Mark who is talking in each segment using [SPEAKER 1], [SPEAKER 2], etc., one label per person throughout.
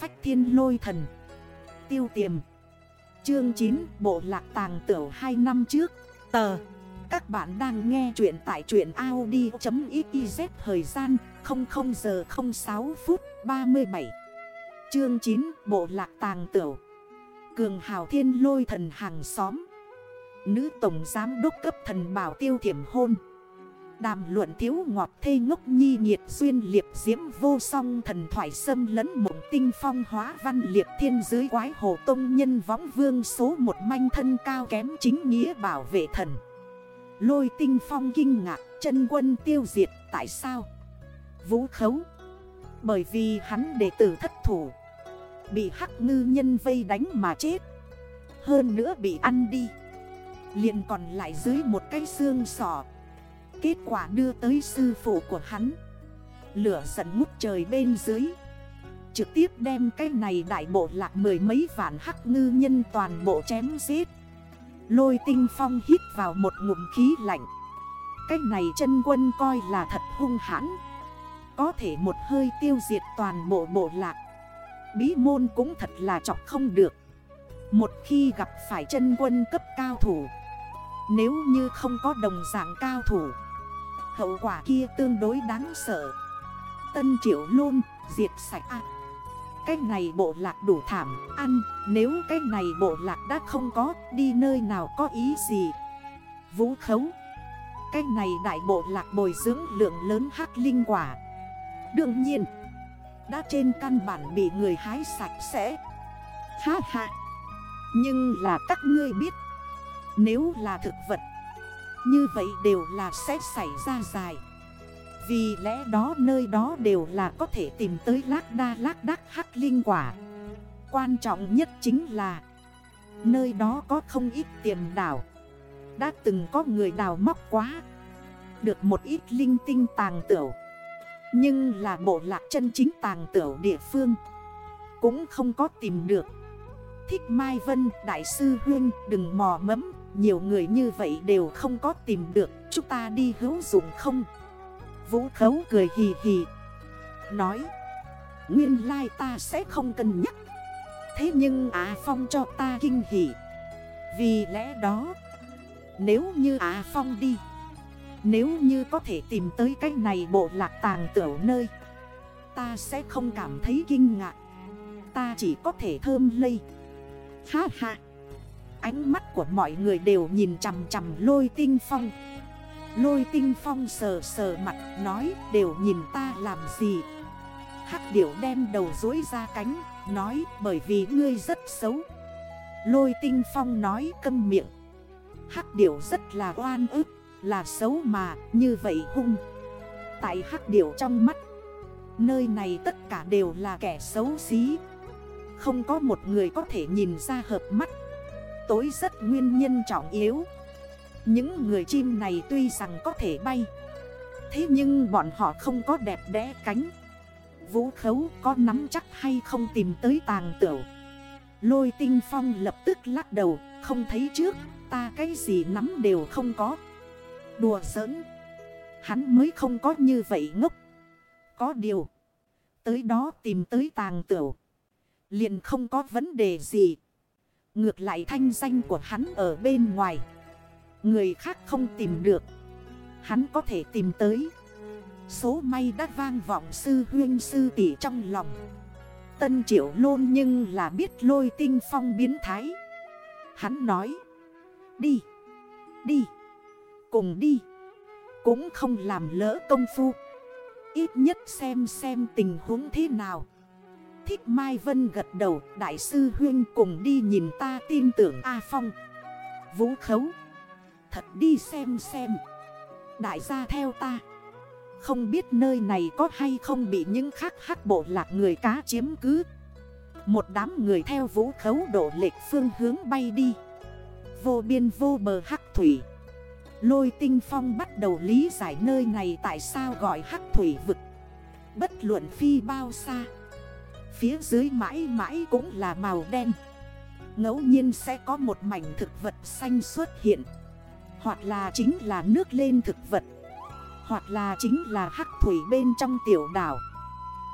[SPEAKER 1] phách thiên lôi thần. Tiêu tiềm. Chương 9 Bộ lạc tàng tiểu 2 năm trước. Tờ. Các bạn đang nghe chuyện tại chuyện Audi.xyz Thời gian 00 giờ 06 phút 37 Chương 9 Bộ lạc tàng tiểu Cường hào thiên lôi thần hàng xóm. Nữ tổng giám đốc cấp thần bảo tiêu thiểm hôn. Đàm luận thiếu ngọt thê ngốc nhi nhiệt duyên liệp diễm vô song thần thoại sâm lẫn mộng tinh phong hóa văn liệp thiên dưới quái hồ tông nhân võng vương số một manh thân cao kém chính nghĩa bảo vệ thần. Lôi tinh phong kinh ngạc, chân quân tiêu diệt, tại sao? Vũ khấu. Bởi vì hắn đệ tử thất thủ. Bị hắc ngư nhân vây đánh mà chết. Hơn nữa bị ăn đi. liền còn lại dưới một cái xương sọ Kết quả đưa tới sư phụ của hắn. Lửa giận ngút trời bên dưới. Trực tiếp đem cái này đại bộ lạc mười mấy vạn hắc ngư nhân toàn bộ chém giết. Lôi tinh phong hít vào một ngụm khí lạnh. Cái này chân quân coi là thật hung hãn. Có thể một hơi tiêu diệt toàn bộ bộ lạc. Bí môn cũng thật là chọc không được. Một khi gặp phải chân quân cấp cao thủ. Nếu như không có đồng dạng cao thủ Hậu quả kia tương đối đáng sợ. Tân triệu luôn diệt sạch à. Cái này bộ lạc đủ thảm, ăn. Nếu cái này bộ lạc đã không có, Đi nơi nào có ý gì? Vũ khấu. Cái này đại bộ lạc bồi dưỡng lượng lớn hắc linh quả. Đương nhiên, Đã trên căn bản bị người hái sạch sẽ. Ha ha. Nhưng là các ngươi biết, Nếu là thực vật như vậy đều là sẽ xảy ra dài. Vì lẽ đó nơi đó đều là có thể tìm tới lác đa lác đắc hắc linh quả. Quan trọng nhất chính là, Nơi đó có không ít tiềm đảo. Đã từng có người đào móc quá, Được một ít linh tinh tàng tửu. Nhưng là bộ lạc chân chính tàng tửu địa phương, Cũng không có tìm được. Thích Mai Vân, Đại sư Huyên, đừng mò mẫm nhiều người như vậy đều không có tìm được, Chúng ta đi hữu dụng không? Vũ khấu cười hì hì, Nói, Nguyên lai ta sẽ không cân nhắc. Thế nhưng Á Phong cho ta kinh hỉ. Vì lẽ đó, Nếu như Á Phong đi, Nếu như có thể tìm tới cái này bộ lạc tàng tiểu nơi, Ta sẽ không cảm thấy kinh ngạc. Ta chỉ có thể thơm lây. Ha ha. Ánh mắt của mọi người đều nhìn chằm chằm lôi tinh phong. Lôi tinh phong sờ sờ mặt, nói, đều nhìn ta làm gì? Hắc điểu đem đầu dối ra cánh, Nói, bởi vì ngươi rất xấu. Lôi tinh phong nói câm miệng, Hắc điểu rất là oan ức, Là xấu mà, như vậy hung. Tại hắc điểu trong mắt, Nơi này tất cả đều là kẻ xấu xí. Không có một người có thể nhìn ra hợp mắt tối rất nguyên nhân trọng yếu. Những người chim này tuy rằng có thể bay, Thế nhưng bọn họ không có đẹp đẽ cánh. Vũ khấu có nắm chắc hay không tìm tới tàng tửu? Lôi tinh phong lập tức lắc đầu, Không thấy trước, ta cái gì nắm đều không có. Đùa giỡn, Hắn mới không có như vậy ngốc. Có điều, Tới đó tìm tới tàng tửu, Liền không có vấn đề gì. Ngược lại thanh danh của hắn ở bên ngoài. Người khác không tìm được. Hắn có thể tìm tới. Số may đã vang vọng sư huyên sư tỷ trong lòng. Tân triệu lôn nhưng là biết lôi tinh phong biến thái. Hắn nói, Đi Đi, Cùng đi. Cũng không làm lỡ công phu. Ít nhất xem xem tình huống thế nào. Thích Mai Vân gật đầu, Đại sư Huyên cùng đi nhìn ta tin tưởng A Phong. Vũ khấu, Thật đi xem xem. Đại gia theo ta. Không biết nơi này có hay không bị những khác hắc bộ lạc người cá chiếm cứ. Một đám người theo vũ khấu độ lệch phương hướng bay đi. Vô biên vô bờ hắc thủy. Lôi tinh phong bắt đầu lý giải nơi này tại sao gọi hắc thủy vực. Bất luận phi bao xa. Phía dưới mãi mãi cũng là màu đen. Ngẫu nhiên sẽ có một mảnh thực vật xanh xuất hiện. Hoặc là chính là nước lên thực vật. Hoặc là chính là hắc thủy bên trong tiểu đảo.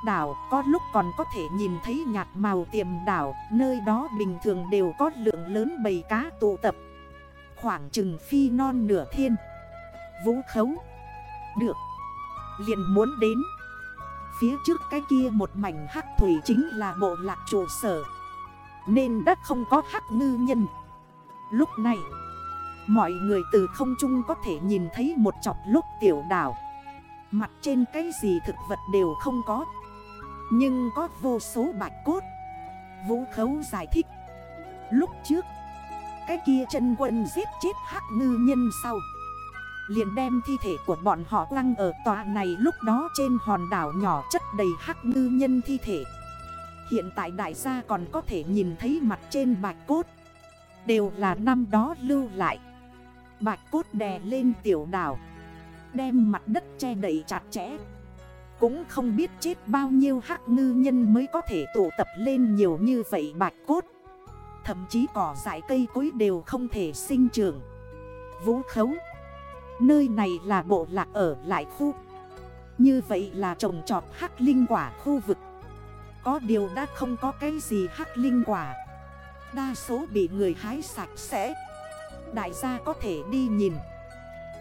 [SPEAKER 1] Đảo Có lúc còn có thể nhìn thấy nhạt màu tiềm đảo, Nơi đó bình thường đều có lượng lớn bầy cá tụ tập. Khoảng chừng phi non nửa thiên. Vũ khấu. Được. Liền muốn đến. Phía trước cái kia một mảnh hắc thủy chính là bộ lạc trụ sở. Nên đất không có hắc ngư nhân. Lúc này, Mọi người từ không trung có thể nhìn thấy một chọc lúc tiểu đảo. Mặt trên cái gì thực vật đều không có. Nhưng có vô số bạch cốt. Vũ khấu giải thích. Lúc trước, Cái kia chân quân giết chết hắc ngư nhân sau. Liền đem thi thể của bọn họ quăng ở tòa này. Lúc đó trên hòn đảo nhỏ chất đầy hắc ngư nhân thi thể. Hiện tại đại gia còn có thể nhìn thấy mặt trên bạch cốt. Đều là năm đó lưu lại. Bạch cốt đè lên tiểu đảo. Đem mặt đất che đầy chặt chẽ. Cũng không biết chết bao nhiêu hắc ngư nhân mới có thể tụ tập lên nhiều như vậy bạch cốt. Thậm chí cỏ dại cây cối đều không thể sinh trưởng. Vũ khấu. Nơi này là bộ lạc ở lại khu. Như vậy là trồng trọt hắc linh quả khu vực. Có điều đã không có cái gì hắc linh quả. Đa số bị người hái sạch sẽ. Đại gia có thể đi nhìn.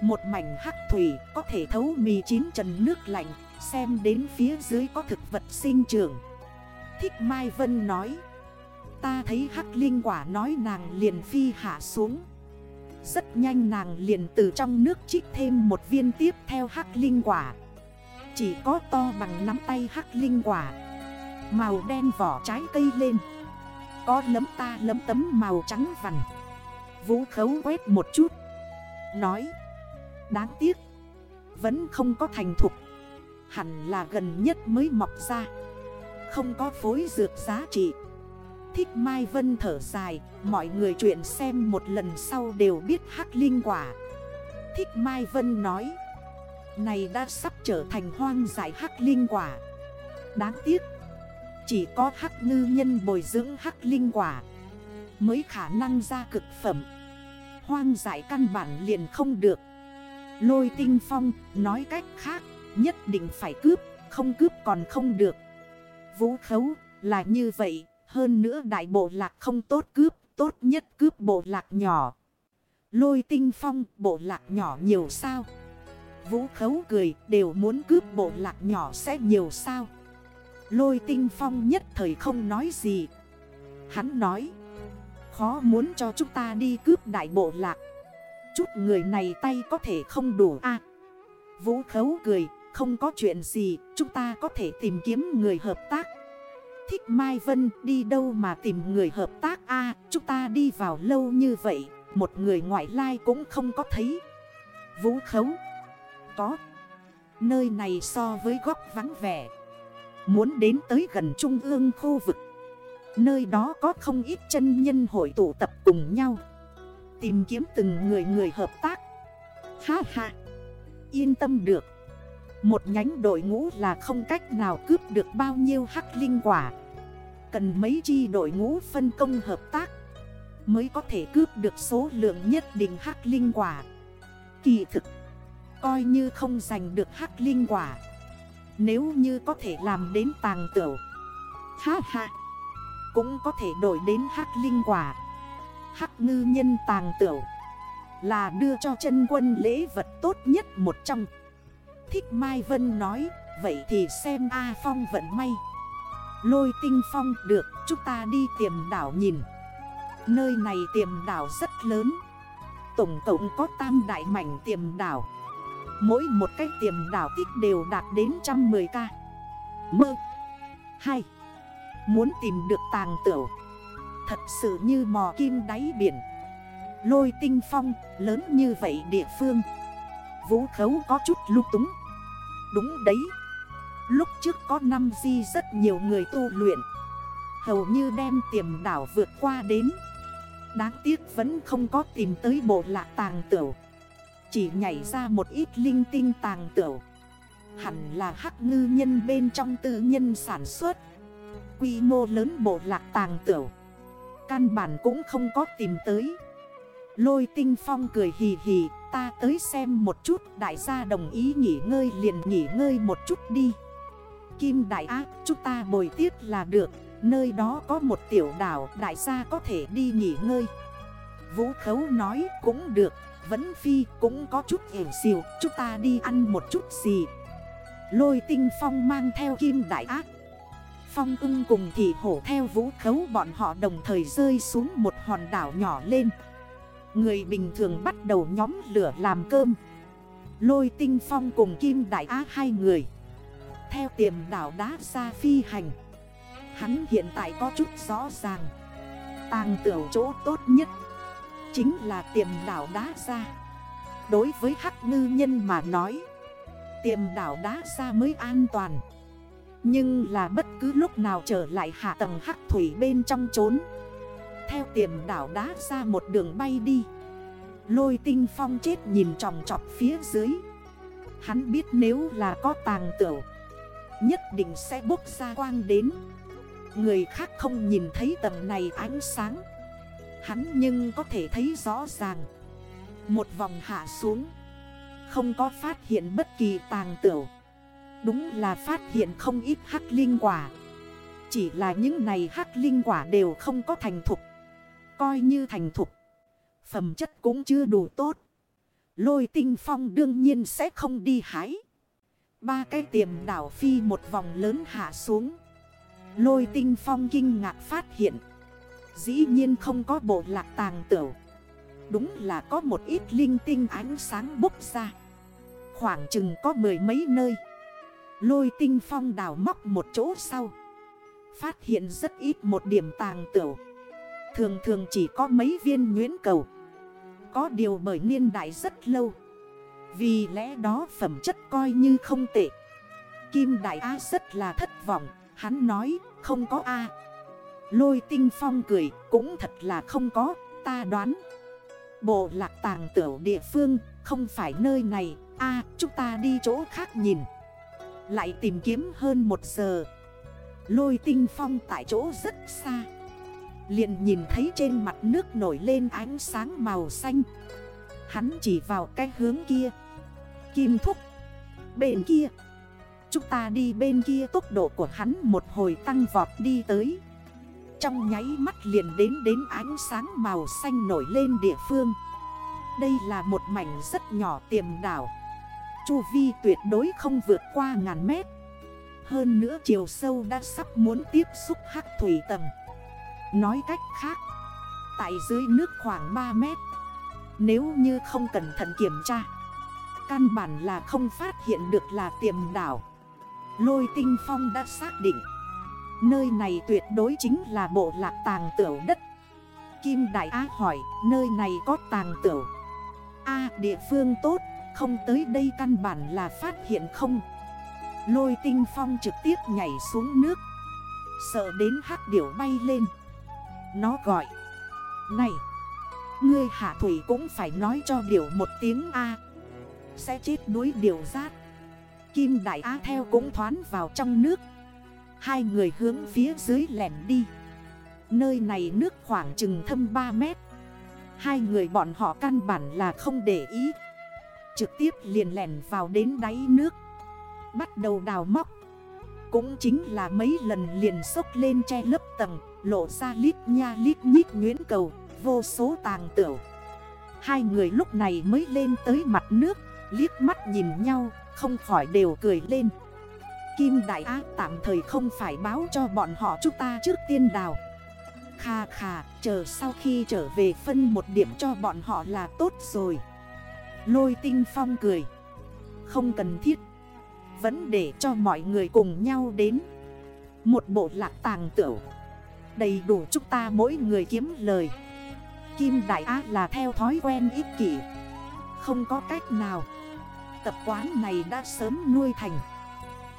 [SPEAKER 1] Một mảnh hắc thủy có thể thấu mì chín trần nước lạnh, Xem đến phía dưới có thực vật sinh trưởng. Thích Mai Vân nói, Ta thấy hắc linh quả nói nàng liền phi hạ xuống. Rất nhanh nàng liền từ trong nước trích thêm một viên tiếp theo hắc linh quả. Chỉ có to bằng nắm tay hắc linh quả. Màu đen vỏ trái cây lên. Có lấm ta lấm tấm màu trắng vằn. Vũ khấu quét một chút. Nói. Đáng tiếc. Vẫn không có thành thục. Hẳn là gần nhất mới mọc ra. Không có phối dược giá trị. Thích Mai Vân thở dài, Mọi người chuyện xem một lần sau đều biết hắc linh quả. Thích Mai Vân nói, Này đã sắp trở thành hoang giải hắc linh quả. Đáng tiếc, Chỉ có hắc ngư nhân bồi dưỡng hắc linh quả Mới khả năng ra cực phẩm. Hoang giải căn bản liền không được. Lôi tinh phong nói cách khác, Nhất định phải cướp, Không cướp còn không được. Vũ khấu, là như vậy. Hơn nữa đại bộ lạc không tốt cướp, Tốt nhất cướp bộ lạc nhỏ. Lôi tinh phong, bộ lạc nhỏ nhiều sao? Vũ khấu cười, đều muốn cướp bộ lạc nhỏ sẽ nhiều sao? Lôi tinh phong nhất thời không nói gì. Hắn nói, Khó muốn cho chúng ta đi cướp đại bộ lạc. Chút người này tay có thể không đủ a. Vũ khấu cười, Không có chuyện gì, Chúng ta có thể tìm kiếm người hợp tác Thích Mai Vân, đi đâu mà tìm người hợp tác? A, Chúng ta đi vào lâu như vậy, Một người ngoại lai cũng không có thấy. Vũ khấu. Có. Nơi này so với góc vắng vẻ. Muốn đến tới gần trung ương khu vực. Nơi đó có không ít chân nhân hội tụ tập cùng nhau. Tìm kiếm từng người người hợp tác. Ha ha. Yên tâm được. Một nhánh đội ngũ là không cách nào cướp được bao nhiêu hắc linh quả. Cần mấy chi đội ngũ phân công hợp tác Mới có thể cướp được số lượng nhất định hắc linh quả. Kỳ thực, Coi như không giành được hắc linh quả, Nếu như có thể làm đến tàng tửu, Ha ha, cũng có thể đổi đến hắc linh quả. Hắc ngư nhân tàng tửu Là đưa cho chân quân lễ vật tốt nhất một trong. Thích Mai Vân nói, Vậy thì xem A Phong vận may. Lôi tinh phong, được, Chúng ta đi tiềm đảo nhìn. Nơi này tiềm đảo rất lớn, Tổng tổng có tam đại mảnh tiềm đảo. Mỗi một cái tiềm đảo tích đều đạt đến 110k Mơ. 2 Muốn tìm được tàng tửu. Thật sự như mò kim đáy biển. Lôi tinh phong, lớn như vậy địa phương Vũ khấu có chút lúc túng. Đúng đấy. Lúc trước có năm di rất nhiều người tu luyện. Hầu như đem tiềm đảo vượt qua đến. Đáng tiếc vẫn không có tìm tới bộ lạc tàng tửu. Chỉ nhảy ra một ít linh tinh tàng tửu. Hẳn là hắc ngư nhân bên trong tư nhân sản xuất. Quy mô lớn bộ lạc tàng tửu. Căn bản cũng không có tìm tới. Lôi tinh phong cười hì hì. Ta tới xem một chút, Đại gia đồng ý nghỉ ngơi liền nghỉ ngơi một chút đi. Kim Đại Á, chúng ta bồi tiếp là được. Nơi đó có một tiểu đảo, đại gia có thể đi nghỉ ngơi. Vũ khấu nói, cũng được. Vẫn phi cũng có chút hiểu xìu, Chúng ta đi ăn một chút gì Lôi tinh phong mang theo kim đại ác Phong ưng cùng thị hổ theo vũ khấu bọn họ đồng thời rơi xuống một hòn đảo nhỏ lên. Người bình thường bắt đầu nhóm lửa làm cơm. Lôi tinh phong cùng kim đại á hai người. Theo tiềm đảo đá ra phi hành. Hắn hiện tại có chút rõ ràng. Tàng tiểu chỗ tốt nhất Chính là tiềm đảo đá ra Đối với hắc ngư nhân mà nói, Tiềm đảo đá ra mới an toàn. Nhưng là bất cứ lúc nào trở lại hạ tầng hắc thủy bên trong trốn theo tiềm đảo đá ra một đường bay đi. Lôi tinh phong chết nhìn tròng trọc phía dưới. Hắn biết nếu là có tàng tửu, Nhất định sẽ bốc ra quang đến. Người khác không nhìn thấy tầng này ánh sáng. Hắn nhưng có thể thấy rõ ràng. Một vòng hạ xuống, Không có phát hiện bất kỳ tàng tửu. Đúng là phát hiện không ít hắc linh quả. Chỉ là những này hắc linh quả đều không có thành thục. Coi như thành thục. Phẩm chất cũng chưa đủ tốt. Lôi tinh phong đương nhiên sẽ không đi hái. Ba cái tiềm đảo phi một vòng lớn hạ xuống. Lôi tinh phong kinh ngạc phát hiện. Dĩ nhiên không có bộ lạc tàng tửu. Đúng là có một ít linh tinh ánh sáng bốc ra. Khoảng chừng có mười mấy nơi. Lôi tinh phong đào móc một chỗ sau. Phát hiện rất ít một điểm tàng tửu. Thường thường chỉ có mấy viên nguyễn cầu. Có điều bởi niên đại rất lâu. Vì lẽ đó phẩm chất coi như không tệ. Kim Đại Á rất là thất vọng. Hắn nói, không có A. Lôi tinh phong cười, cũng thật là không có, ta đoán. Bộ lạc tàng tiểu địa phương, không phải nơi này. A, chúng ta đi chỗ khác nhìn. Lại tìm kiếm hơn một giờ. Lôi tinh phong tại chỗ rất xa liền nhìn thấy trên mặt nước nổi lên ánh sáng màu xanh. Hắn chỉ vào cái hướng kia. Kim thúc. Bên kia. Chúng ta đi bên kia tốc độ của hắn một hồi tăng vọt đi tới. Trong nháy mắt liền đến đến ánh sáng màu xanh nổi lên địa phương. Đây là một mảnh rất nhỏ tiềm đảo. Chu vi tuyệt đối không vượt qua ngàn mét. Hơn nữa chiều sâu đã sắp muốn tiếp xúc hắc thủy tầng. Nói cách khác, Tại dưới nước khoảng 3 mét, Nếu như không cẩn thận kiểm tra, Căn bản là không phát hiện được là tiềm đảo. Lôi tinh phong đã xác định, Nơi này tuyệt đối chính là bộ lạc tàng tửu đất. Kim Đại Á hỏi, nơi này có tàng tửu A, địa phương tốt, không tới đây căn bản là phát hiện không. Lôi tinh phong trực tiếp nhảy xuống nước, Sợ đến hắc điểu bay lên. Nó gọi. Này, Ngươi hạ thủy cũng phải nói cho điểu một tiếng A. Sẽ chết đuối điểu rát. Kim Đại Á theo cũng thoán vào trong nước. Hai người hướng phía dưới lẻn đi. Nơi này nước khoảng chừng thâm 3 mét. Hai người bọn họ căn bản là không để ý. Trực tiếp liền lẻn vào đến đáy nước. Bắt đầu đào móc. Cũng chính là mấy lần liền sốc lên che lớp tầng. Lộ ra lít nha lít nhít nguyễn cầu, Vô số tàng tửu. Hai người lúc này mới lên tới mặt nước, Liếc mắt nhìn nhau, không khỏi đều cười lên. Kim Đại Á tạm thời không phải báo cho bọn họ chúng ta trước tiên đào. Khà khà chờ sau khi trở về phân một điểm cho bọn họ là tốt rồi. Lôi tinh phong cười. Không cần thiết. Vẫn để cho mọi người cùng nhau đến. Một bộ lạc tàng tửu. Đầy đủ chúng ta mỗi người kiếm lời. Kim Đại Á là theo thói quen ích kỷ. Không có cách nào. Tập quán này đã sớm nuôi thành.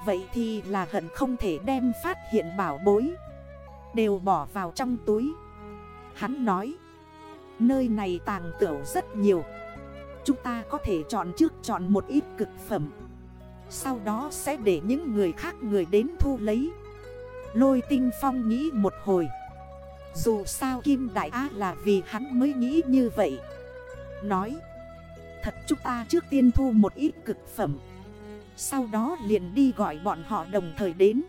[SPEAKER 1] Vậy thì là hận không thể đem phát hiện bảo bối. Đều bỏ vào trong túi. Hắn nói, Nơi này tàng tửu rất nhiều. Chúng ta có thể chọn trước chọn một ít cực phẩm. Sau đó sẽ để những người khác người đến thu lấy. Lôi tinh phong nghĩ một hồi. Dù sao Kim Đại Á là vì hắn mới nghĩ như vậy. Nói Thật chúng ta trước tiên thu một ít cực phẩm. Sau đó liền đi gọi bọn họ đồng thời đến.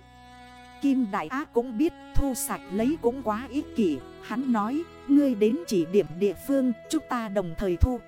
[SPEAKER 1] Kim Đại Á cũng biết thu sạch lấy cũng quá ích kỷ. Hắn nói, ngươi đến chỉ điểm địa phương, chúng ta đồng thời thu.